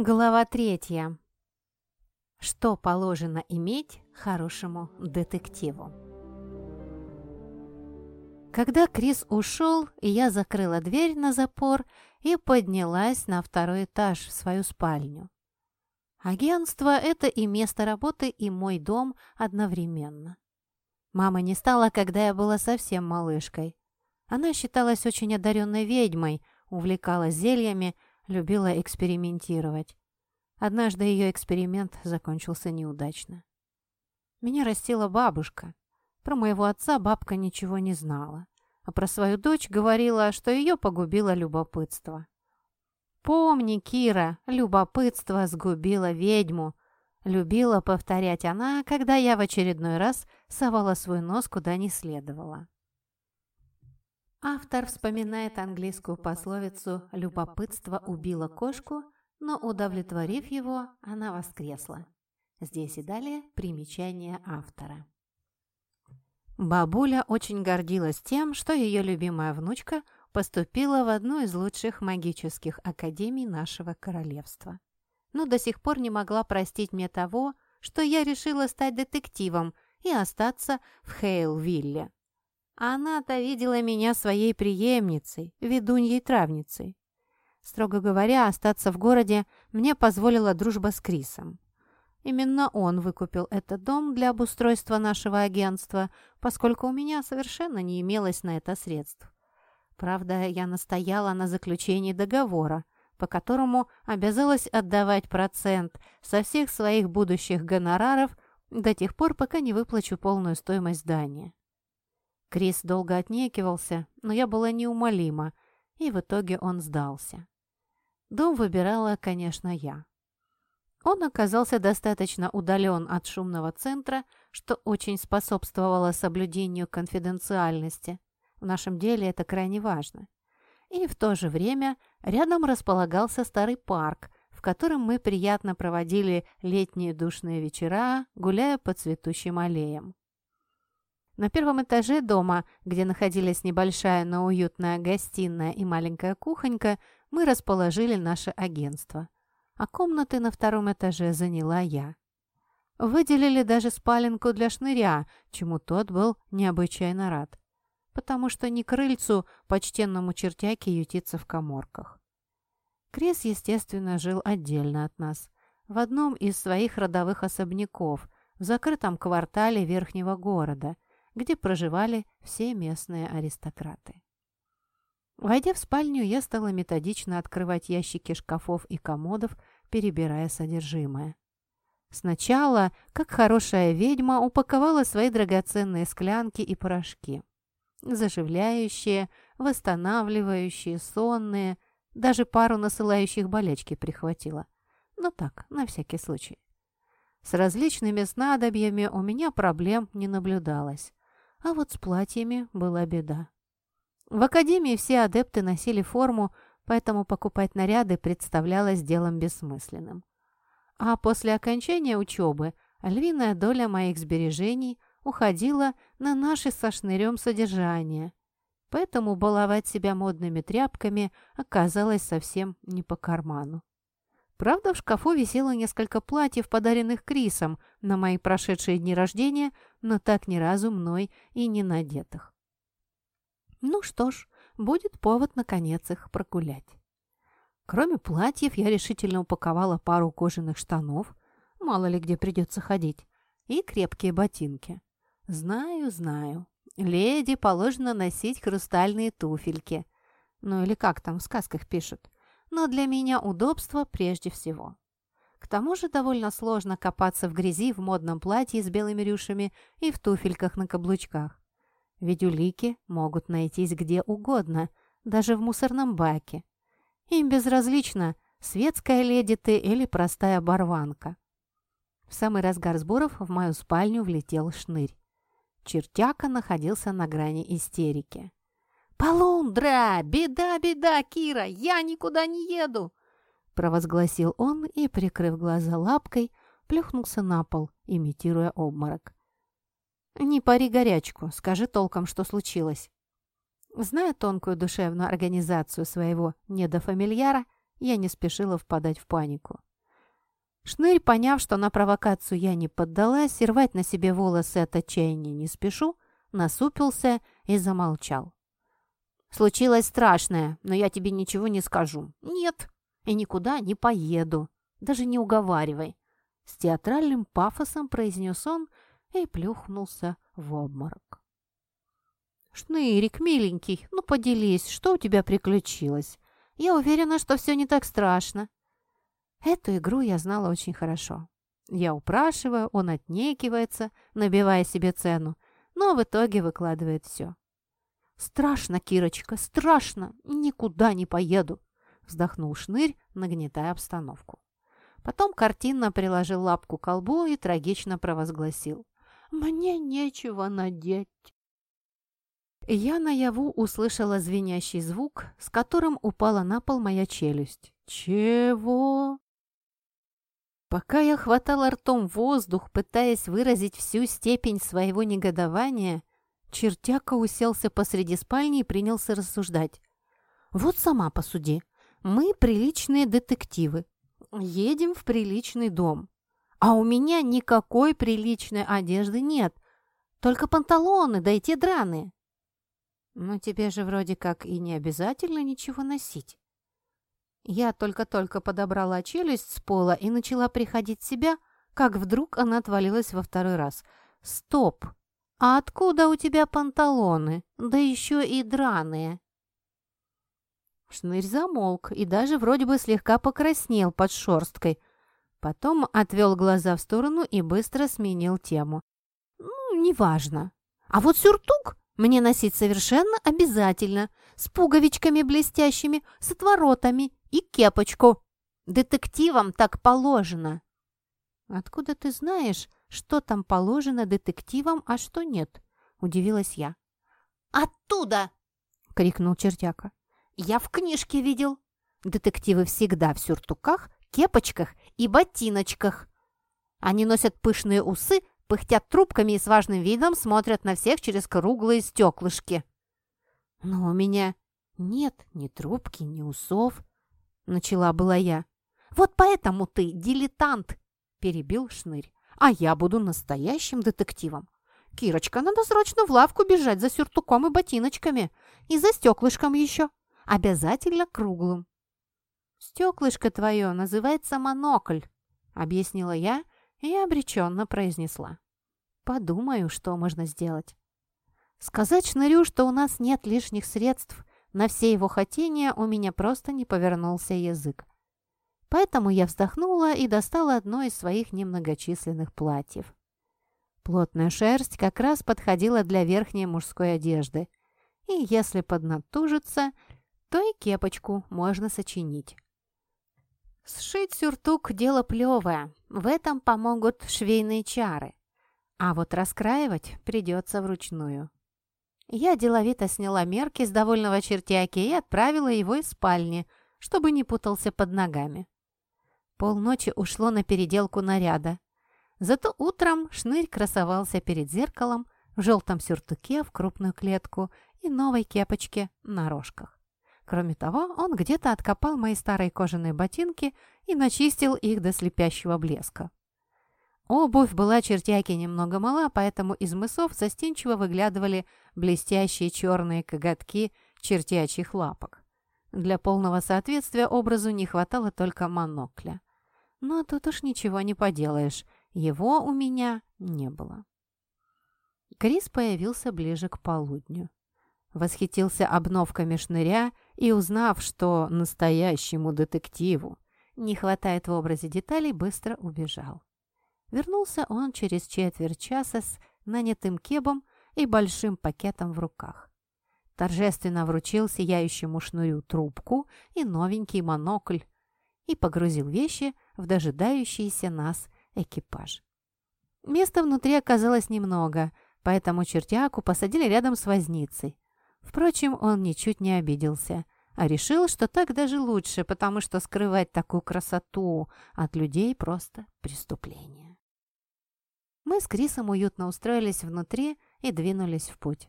Глава третья. Что положено иметь хорошему детективу? Когда Крис ушел, я закрыла дверь на запор и поднялась на второй этаж в свою спальню. Агентство – это и место работы, и мой дом одновременно. Мама не стала, когда я была совсем малышкой. Она считалась очень одаренной ведьмой, увлекалась зельями – любила экспериментировать. Однажды ее эксперимент закончился неудачно. Меня растила бабушка. Про моего отца бабка ничего не знала, а про свою дочь говорила, что ее погубило любопытство. «Помни, Кира, любопытство сгубило ведьму», любила повторять она, когда я в очередной раз совала свой нос куда не следовало. Автор вспоминает английскую пословицу «любопытство убило кошку», но, удовлетворив его, она воскресла. Здесь и далее примечание автора. Бабуля очень гордилась тем, что ее любимая внучка поступила в одну из лучших магических академий нашего королевства. Но до сих пор не могла простить мне того, что я решила стать детективом и остаться в Хейлвилле. Она-то видела меня своей преемницей, ведуньей-травницей. Строго говоря, остаться в городе мне позволила дружба с Крисом. Именно он выкупил этот дом для обустройства нашего агентства, поскольку у меня совершенно не имелось на это средств. Правда, я настояла на заключении договора, по которому обязалась отдавать процент со всех своих будущих гонораров до тех пор, пока не выплачу полную стоимость здания. Крис долго отнекивался, но я была неумолима, и в итоге он сдался. Дом выбирала, конечно, я. Он оказался достаточно удален от шумного центра, что очень способствовало соблюдению конфиденциальности. В нашем деле это крайне важно. И в то же время рядом располагался старый парк, в котором мы приятно проводили летние душные вечера, гуляя по цветущим аллеям. На первом этаже дома, где находились небольшая, но уютная гостиная и маленькая кухонька, мы расположили наше агентство. А комнаты на втором этаже заняла я. Выделили даже спаленку для шныря, чему тот был необычайно рад. Потому что не крыльцу почтенному чертяке ютиться в коморках. Крис, естественно, жил отдельно от нас, в одном из своих родовых особняков, в закрытом квартале верхнего города – где проживали все местные аристократы. Войдя в спальню, я стала методично открывать ящики шкафов и комодов, перебирая содержимое. Сначала, как хорошая ведьма, упаковала свои драгоценные склянки и порошки. Заживляющие, восстанавливающие, сонные, даже пару насылающих болячки прихватила. Но так, на всякий случай. С различными снадобьями у меня проблем не наблюдалось. А вот с платьями была беда. В академии все адепты носили форму, поэтому покупать наряды представлялось делом бессмысленным. А после окончания учебы львиная доля моих сбережений уходила на наши со шнырем содержание, поэтому баловать себя модными тряпками оказалось совсем не по карману. Правда, в шкафу висело несколько платьев, подаренных Крисом на мои прошедшие дни рождения, но так ни разу мной и не надетых. Ну что ж, будет повод наконец их прогулять. Кроме платьев, я решительно упаковала пару кожаных штанов, мало ли где придется ходить, и крепкие ботинки. Знаю, знаю, леди положено носить хрустальные туфельки. Ну или как там в сказках пишут – но для меня удобство прежде всего. К тому же довольно сложно копаться в грязи в модном платье с белыми рюшами и в туфельках на каблучках. Ведь улики могут найтись где угодно, даже в мусорном баке. Им безразлично, светская леди ты или простая барванка. В самый разгар сборов в мою спальню влетел шнырь. Чертяка находился на грани истерики. «Полундра! Беда, беда, Кира! Я никуда не еду!» Провозгласил он и, прикрыв глаза лапкой, плюхнулся на пол, имитируя обморок. «Не пари горячку, скажи толком, что случилось». Зная тонкую душевную организацию своего недофамильяра, я не спешила впадать в панику. Шнырь, поняв, что на провокацию я не поддалась и рвать на себе волосы от отчаяния не спешу, насупился и замолчал. «Случилось страшное, но я тебе ничего не скажу. Нет, и никуда не поеду. Даже не уговаривай!» С театральным пафосом произнес он и плюхнулся в обморок. «Шнырик, миленький, ну поделись, что у тебя приключилось? Я уверена, что все не так страшно». Эту игру я знала очень хорошо. Я упрашиваю, он отнекивается, набивая себе цену, но в итоге выкладывает все. «Страшно, Кирочка, страшно! Никуда не поеду!» вздохнул Шнырь, нагнетая обстановку. Потом картинно приложил лапку к колбу и трагично провозгласил. «Мне нечего надеть». Я наяву услышала звенящий звук, с которым упала на пол моя челюсть. «Чего?» Пока я хватала ртом воздух, пытаясь выразить всю степень своего негодования, чертяка уселся посреди спальни и принялся рассуждать. «Вот сама посуди. Мы приличные детективы. Едем в приличный дом. А у меня никакой приличной одежды нет. Только панталоны, да и те драные. Но тебе же вроде как и не обязательно ничего носить. Я только-только подобрала челюсть с пола и начала приходить в себя, как вдруг она отвалилась во второй раз. «Стоп! А откуда у тебя панталоны? Да еще и драные!» Шнырь замолк и даже вроде бы слегка покраснел под шерсткой. Потом отвел глаза в сторону и быстро сменил тему. «Ну, неважно. А вот сюртук мне носить совершенно обязательно, с пуговичками блестящими, с отворотами и кепочку. Детективам так положено». «Откуда ты знаешь, что там положено детективам, а что нет?» – удивилась я. «Оттуда!» – крикнул чертяка. Я в книжке видел. Детективы всегда в сюртуках, кепочках и ботиночках. Они носят пышные усы, пыхтят трубками и с важным видом смотрят на всех через круглые стеклышки. Но у меня нет ни трубки, ни усов, начала была я. Вот поэтому ты дилетант, перебил Шнырь. А я буду настоящим детективом. Кирочка, надо срочно в лавку бежать за сюртуком и ботиночками. И за стеклышком еще обязательно круглым. «Стеклышко твое называется монокль», — объяснила я и обреченно произнесла. «Подумаю, что можно сделать». Сказать Шнырю, что у нас нет лишних средств на все его хотения, у меня просто не повернулся язык. Поэтому я вздохнула и достала одно из своих немногочисленных платьев. Плотная шерсть как раз подходила для верхней мужской одежды, и если поднатужиться, то и кепочку можно сочинить. Сшить сюртук – дело плевое, в этом помогут швейные чары. А вот раскраивать придется вручную. Я деловито сняла мерки с довольного чертяки и отправила его из спальни, чтобы не путался под ногами. Полночи ушло на переделку наряда. Зато утром шнырь красовался перед зеркалом в желтом сюртуке в крупную клетку и новой кепочке на рожках. Кроме того, он где-то откопал мои старые кожаные ботинки и начистил их до слепящего блеска. Обувь была чертяки немного мала, поэтому из мысов застенчиво выглядывали блестящие черные коготки чертячьих лапок. Для полного соответствия образу не хватало только монокля. Но тут уж ничего не поделаешь, его у меня не было. Крис появился ближе к полудню. Восхитился обновками шныря и, узнав, что настоящему детективу не хватает в образе деталей, быстро убежал. Вернулся он через четверть часа с нанятым кебом и большим пакетом в руках. Торжественно вручил сияющему шнурю трубку и новенький монокль и погрузил вещи в дожидающийся нас экипаж. Места внутри оказалось немного, поэтому чертяку посадили рядом с возницей. Впрочем, он ничуть не обиделся, а решил, что так даже лучше, потому что скрывать такую красоту от людей просто преступление. Мы с Крисом уютно устроились внутри и двинулись в путь.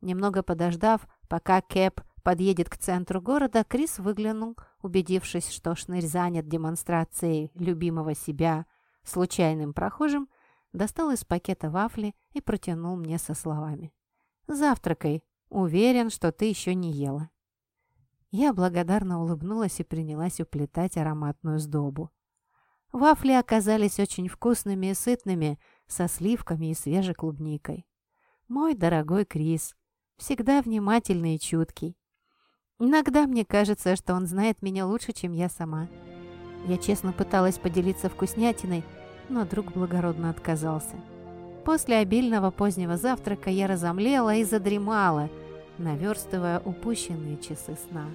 Немного подождав, пока Кэп подъедет к центру города, Крис выглянул, убедившись, что шнырь занят демонстрацией любимого себя случайным прохожим, достал из пакета вафли и протянул мне со словами. «Завтракай. Уверен, что ты еще не ела». Я благодарно улыбнулась и принялась уплетать ароматную сдобу. Вафли оказались очень вкусными и сытными, со сливками и свежей клубникой. Мой дорогой Крис, всегда внимательный и чуткий. Иногда мне кажется, что он знает меня лучше, чем я сама. Я честно пыталась поделиться вкуснятиной, но друг благородно отказался. После обильного позднего завтрака я разомлела и задремала, наверстывая упущенные часы сна.